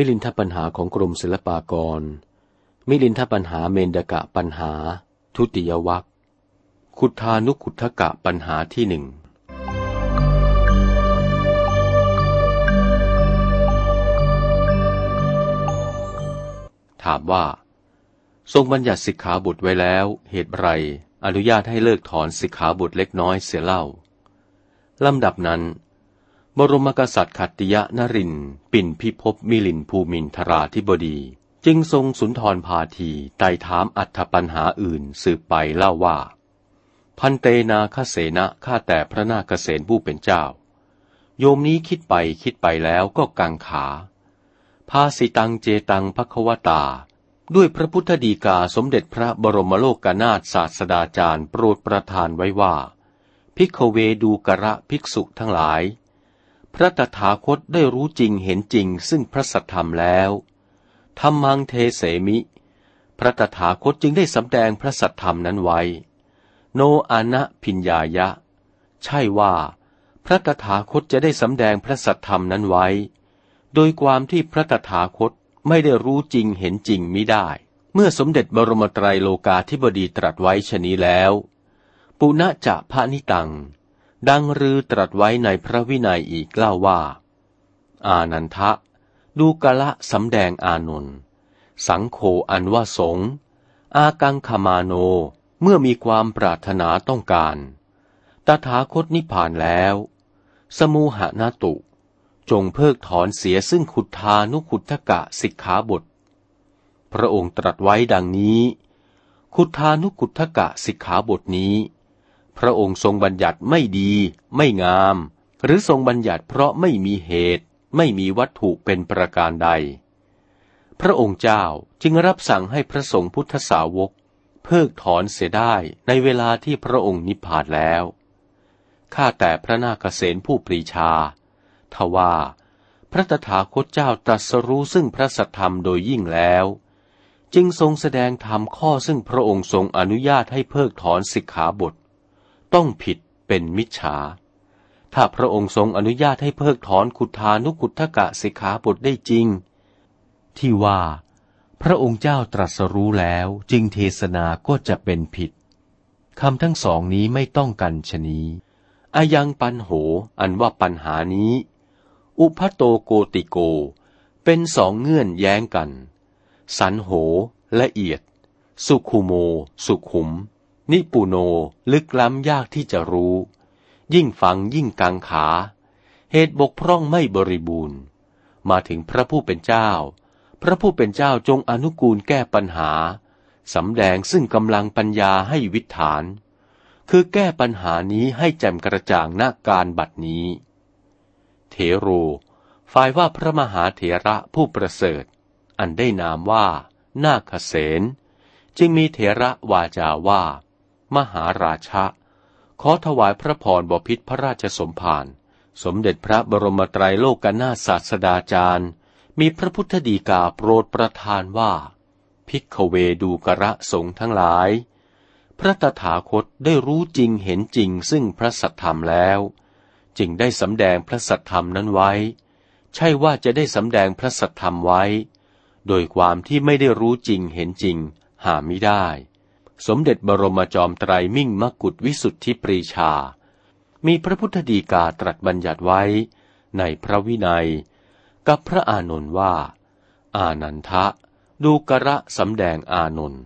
มิลินทปัญหาของกรมศิลปากร มิลินทปัญหาเมนดกะปัญหา ทุติยวัคขุทานุขุทกะปัญหาที่หนึ่ง ถามว่า ทรงบัญญัติสิกขาบุตรไว้แล้ว เหตุไร อนุญาตให้เลิกถอนสิกขาบุตรเล็กน้อยเสียเล่า ลำดับนั้น บรมกษัตริย์ขัตติยนริน ปิ่นพิภพมิลินภูมินทราธิบดี จึงทรงสุนทรพาทีไต่ถามอัธปัญหาอื่นสืบไปเล่าว่า พันเตนาคเสนะข้าแต่พระนาคเษนผู้เป็นเจ้า โยมนี้คิดไปคิดไปแล้วก็กังขา ภาสิตังเจตังพควตา ด้วยพระพุทธดีกาสมเด็จพระบรมโลกนาถศาสดาจารย์โปรดประทานไว้ว่า พิกเวดูกระภิกษุทั้งหลาย พระตถาคตได้รู้จริงเห็นจริงซึ่งพระสัทธรรมแล้วธรรมังเทเสมิ พระตถาคตจึงได้สำแดงพระสัทธรรมนั้นไว้ โนอานะพิญญายะ ใช่ว่า พระตถาคตจะได้สำแดงพระสัทธรรมนั้นไว้ โดยความที่พระตถาคต ไม่ได้รู้จริงเห็นจริงมิได้ เมื่อสมเด็จบรมไตรโลกาธิบดีตรัสไว้ชนี้แล้ว ปุณจะพระนิตัง ดังรือตรัสไว้ในพระวินัยอีกเล่าว่า อานันทะ ดูกะละสำแดงอานนท์สังโฆอันว่าสง อากังขมาโน เมื่อมีความปรารถนาต้องการ ตถาคตนิพพานแล้ว สมูหนาตุ จงเพิกถอนเสียซึ่งขุทานุขุทกะสิกขาบท พระองค์ตรัสไว้ดังนี้ ขุทานุขุทกะสิกขาบทนี้ พระองค์ทรงบัญญัติไม่ดี ไม่งาม หรือทรงบัญญัติเพราะไม่มีเหตุ ไม่มีวัตถุเป็นประการใด พระองค์เจ้าจึงรับสั่งให้พระสงฆ์พุทธสาวก เพิกถอนเสียได้ในเวลาที่พระองค์นิพพานแล้วข้าแต่พระนาคเษนผู้ปรีชา ทว่า พระตถาคตเจ้าตรัสรู้ซึ่งพระสัทธรรมโดยยิ่งแล้ว จึงทรงแสดงธรรมข้อซึ่งพระองค์ทรงอนุญาตให้เพิกถอนสิกขาบท ต้องผิดเป็นมิจฉา ถ้าพระองค์ทรงอนุญาตให้เพิกถอนขุทานุขุทกะสิกขาบทได้จริง ที่ว่า พระองค์เจ้าตรัสรู้แล้วจึงเทศนาก็จะเป็นผิดคำทั้งสองนี้ไม่ต้องกันชนีอายังปันโห อันว่าปัญหานี้ อุพโตโกติโก เป็นสองเงื่อนแย้งกัน สันโหละเอียด สุขุโม สุขุม นิปุโนลึกล้ำยากที่จะรู้ ยิ่งฟังยิ่งกังขา เหตุบกพร่องไม่บริบูรณ์ มาถึงพระผู้เป็นเจ้า พระผู้เป็นเจ้าจงอนุกูลแก้ปัญหาสำแดงซึ่งกำลังปัญญาให้วิถฐาน คือแก้ปัญหานี้ให้แจ่มกระจ่างหน้าการบัดนี้ เถโร ฝ่ายว่าพระมหาเถระผู้ประเสริฐ อันได้นามว่า นาคเสนจึงมีเถระวาจาว่า มหาราชะ ขอถวายพระพรบพิษพระราชสมภาร สมเด็จพระบรมไตรโลกนาศาสดาจารย์ มีพระพุทธดีกาโปรดประทานว่า พิกเวดูกระสงทั้งหลาย พระตถาคตได้รู้จริงเห็นจริงซึ่งพระสัทธรรมแล้ว จึงได้สำแดงพระสัทธรรมนั้นไว้ ใช่ว่าจะได้สำแดงพระสัทธรรมไว้ โดยความที่ไม่ได้รู้จริงเห็นจริง หาไม่ได้ สมเด็จบรมจอมไตรมิ่งมกุฎวิสุทธิปรีชา มีพระพุทธดีกาตรัสบัญญัติไว้ ในพระวินัย กับพระอานนท์ว่า อานันทะ ดูกระสำแดงอานนท์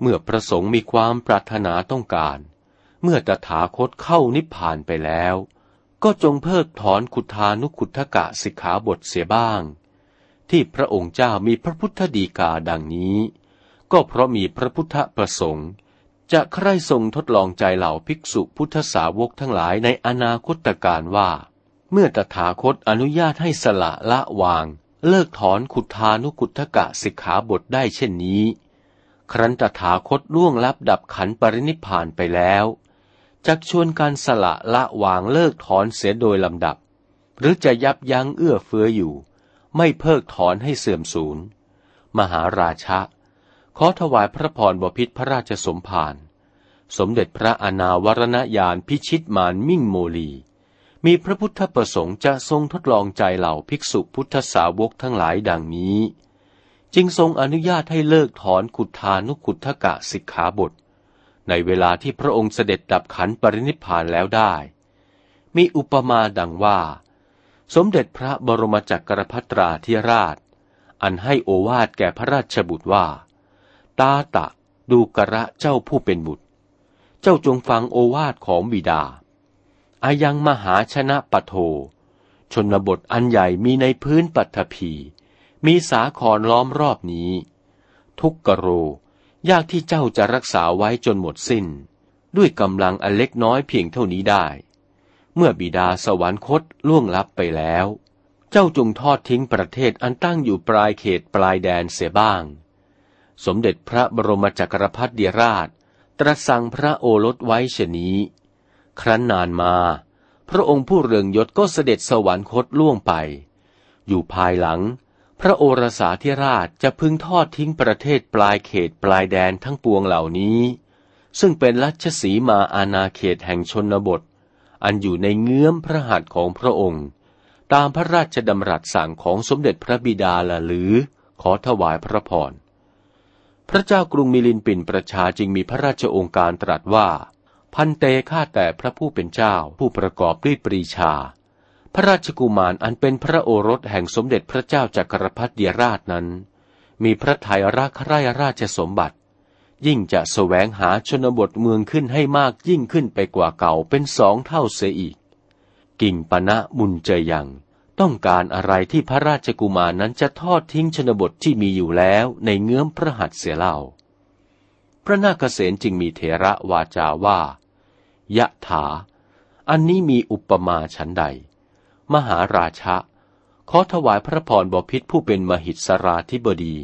เมื่อประสงค์มีความปรารถนาต้องการ เมื่อตถาคตเข้านิพพานไปแล้ว ก็จงเพิกถอนขุทานุขุทกะสิกขาบทเสียบ้าง ที่พระองค์เจ้ามีพระพุทธดีกาดังนี้ ก็เพราะมีพระพุทธประสงค์ จะใคร่ทรงทดลองใจเหล่าภิกษุพุทธสาวกทั้งหลายในอนาคตการว่า เมื่อตถาคตอนุญาตให้สละละวาง เลิกถอนขุทานุกุทกะสิกขาบทได้เช่นนี้ ครั้นตถาคตล่วงลับดับขันปรินิพานไปแล้ว จักชวนการสละละวางเลิกถอนเสียโดยลำดับ หรือจะยับยั้งเอื้อเฟื้ออยู่ ไม่เพิกถอนให้เสื่อมสูญ มหาราชะ ขอถวายพระพรบพิษพระราชสมภารสมเด็จพระอนาวรณญาณพิชิตมานมิ่งโมลี มีพระพุทธประสงค์จะทรงทดลองใจเหล่าภิกษุพุทธสาวกทั้งหลายดังนี้ จึงทรงอนุญาตให้เลิกถอนขุทานุขุทกะสิกขาบท ในเวลาที่พระองค์เสด็จดับขันปรินิพพานแล้วได้ มีอุปมาดังว่า สมเด็จพระบรมจักรพรรตราธิราช อันให้โอวาทแก่พระราชบุตรว่า ตาตะดูกระเจ้าผู้เป็นบุตร เจ้าจงฟังโอวาทของบิดาอายังมหาชนะปะโท ชนบทอันใหญ่มีในพื้นปัทภีมีสาครล้อมรอบนี้ ทุกกโร ยากที่เจ้าจะรักษาไว้จนหมดสิ้น ด้วยกำลังอันเล็กน้อยเพียงเท่านี้ได้ เมื่อบิดาสวรรคตล่วงลับไปแล้ว เจ้าจงทอดทิ้งประเทศอันตั้งอยู่ปลายเขตปลายแดนเสียบ้าง สมเด็จพระบรมจักรพรรดิราช ตรัสสั่งพระโอรสไว้ชนี้ ครั้นนานมา พระองค์ผู้เรืองยศก็เสด็จสวรรคตล่วงไป อยู่ภายหลัง พระโอรสาธิราชจะพึงทอดทิ้งประเทศปลายเขตปลายแดนทั้งปวงเหล่านี้ ซึ่งเป็นรัชสีมาอาณาเขตแห่งชนบท อันอยู่ในเงื้อมพระหัตถ์ของพระองค์ ตามพระราชดำรัสสั่งของสมเด็จพระบิดาละหรือ ขอถวายพระพรพระเจ้ากรุงมิลินปินประชาจึงมีพระราชองค์การตรัสว่า พันเตฆ่าแต่พระผู้เป็นเจ้าผู้ประกอบด้วยปรีชา พระราชกุมารอันเป็นพระโอรสแห่งสมเด็จพระเจ้าจักรพรรดิยราชนั้น มีพระทัยรักใคร่ราชสมบัติ ยิ่งจะแสวงหาชนบทเมืองขึ้นให้มากยิ่งขึ้นไปกว่าเก่าเป็นสองเท่าเสียอีก กิ่งปณะมุนเจยังต้องการอะไรที่พระราชกุมารนั้นจะทอดทิ้งชนบทที่มีอยู่แล้วในเงื้อมพระหัตถ์เสียเล่า พระนาคเษนจึงมีเถระวาจาว่ายะถา อันนี้มีอุปมาฉันใด มหาราชะ ขอถวายพระพรบพิษผู้เป็นมหิสราธิบดี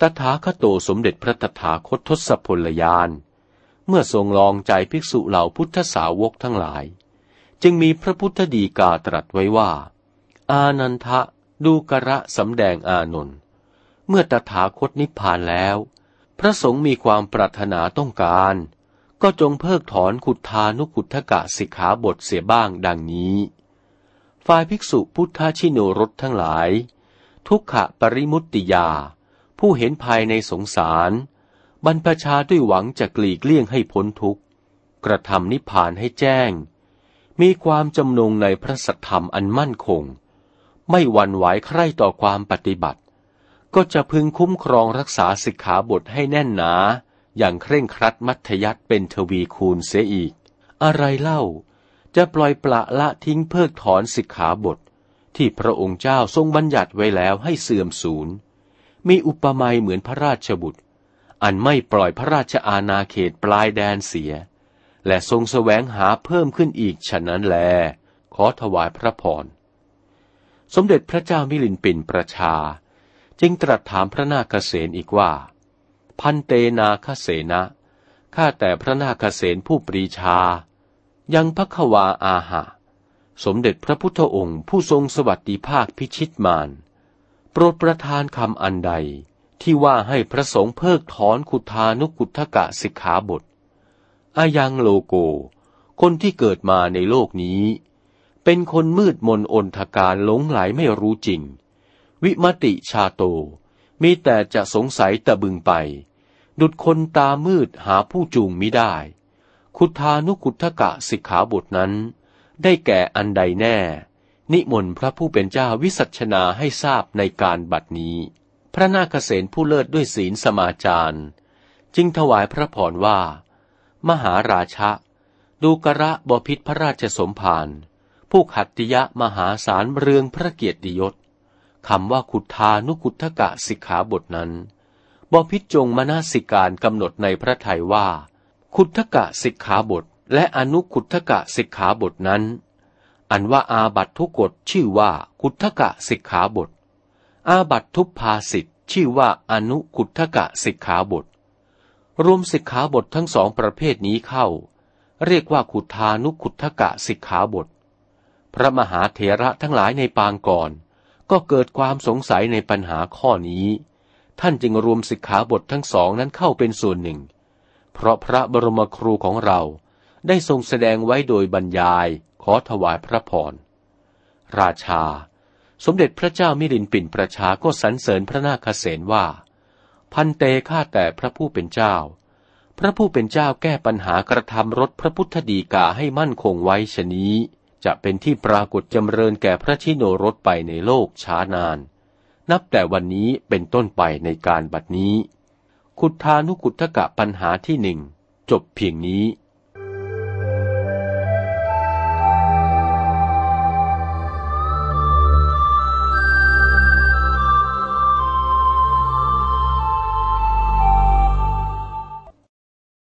ตถาคโตสมเด็จพระตถาคตทศพลยาน เมื่อทรงลองใจภิกษุเหล่าพุทธสาวกทั้งหลาย จึงมีพระพุทธดีกาตรัสไว้ว่า อานันทะดูกระสำแดงอานนท์ เมื่อตถาคตนิพพานแล้ว พระสงฆ์มีความปรารถนาต้องการ ก็จงเพิกถอนขุทานุขุทกะสิกขาบทเสียบ้างดังนี้ ฝ่ายภิกษุพุทธชิโนรสทั้งหลาย ทุกขะปริมุตติยา ผู้เห็นภายในสงสาร บรรพชาด้วยหวังจะกลีกเลี่ยงให้พ้นทุกข์ กระทำนิพพานให้แจ้ง มีความจำนงในพระสัทธรรมอันมั่นคง ไม่หวั่นไหวใคร่ต่อความปฏิบัติ ก็จะพึงคุ้มครองรักษาสิกขาบทให้แน่นหนาอย่างเคร่งครัดมัธยัติเป็นทวีคูณเสียอีก อะไรเล่า จะปล่อยปละละทิ้งเพิกถอนสิกขาบท ที่พระองค์เจ้าทรงบัญญัติไว้แล้วให้เสื่อมสูญ มีอุปมาเหมือนพระราชบุตร อันไม่ปล่อยพระราชอาณาเขตปลายแดนเสีย และทรงแสวงหาเพิ่มขึ้นอีกฉะนั้นแล ขอถวายพระพร สมเด็จพระเจ้ามิลินปินประชา จึงตรัสถามพระนาคเษนอีกว่า พันเตนาคเสนะข้าแต่พระนาคเษนผู้ปรีชา ยังพักวาอาหะ สมเด็จพระพุทธองค์ผู้ทรงสวัสดิภาคพิชิตมานโปรดประทานคำอันใดที่ว่าให้พระสงฆ์เพิกถอนขุทานุกุทกะสิกขาบท อายังโลโก คนที่เกิดมาในโลกนี้ เป็นคนมืดมนอนทการหลงไหลไม่รู้จริง วิมติชาโต มีแต่จะสงสัยตะบึงไป ดุดคนตามืดหาผู้จูงมิได้ คุทานุคุทกะสิกขาบทนั้น ได้แก่อันใดแน่ นิมนต์พระผู้เป็นเจ้าวิสัชนาให้ทราบในการบัดนี้ พระนาคเษนผู้เลิศด้วยศีลสมาจารจึงถวายพระพรว่า มหาราชะดูกระบพิษพระราชสมภารผู้ขัตติยะมหาศาลเรืองพระเกียรติยศคำว่าขุทานุกุทกะสิกขาบทนั้นบพิจงมนาสิการกำหนดในพระทัยว่า ขุทกะสิกขาบทและอนุขุทกะสิกขาบทนั้น อันว่าอาบัตทุกกฎชื่อว่าขุทกะสิกขาบท อาบัตทุพภาสิทธ์ชื่อว่าอนุขุทกะสิกขาบท รวมสิกขาบททั้งสองประเภทนี้เข้า เรียกว่าขุทานุขุทกะสิกขาบท พระมหาเถระทั้งหลายในปางก่อน ก็เกิดความสงสัยในปัญหาข้อนี้ ท่านจึงรวมสิกขาบททั้งสองนั้นเข้าเป็นส่วนหนึ่ง เพราะพระบรมครูของเราได้ทรงแสดงไว้โดยบรรยายขอถวายพระพร ราชา สมเด็จพระเจ้ามิลินปินประชาก็สรรเสริญพระนาคเษนว่า พันเตฆ่าแต่พระผู้เป็นเจ้า พระผู้เป็นเจ้าแก้ปัญหากระทำรถพระพุทธดีกาให้มั่นคงไว้ชนี้ จะเป็นที่ปรากฏจำเริญแก่พระชิโนรสไปในโลกช้านาน นับแต่วันนี้เป็นต้นไปในการบัดนี้ ขุทธานุกุทกะปัญหาที่หนึ่งจบเพียงนี้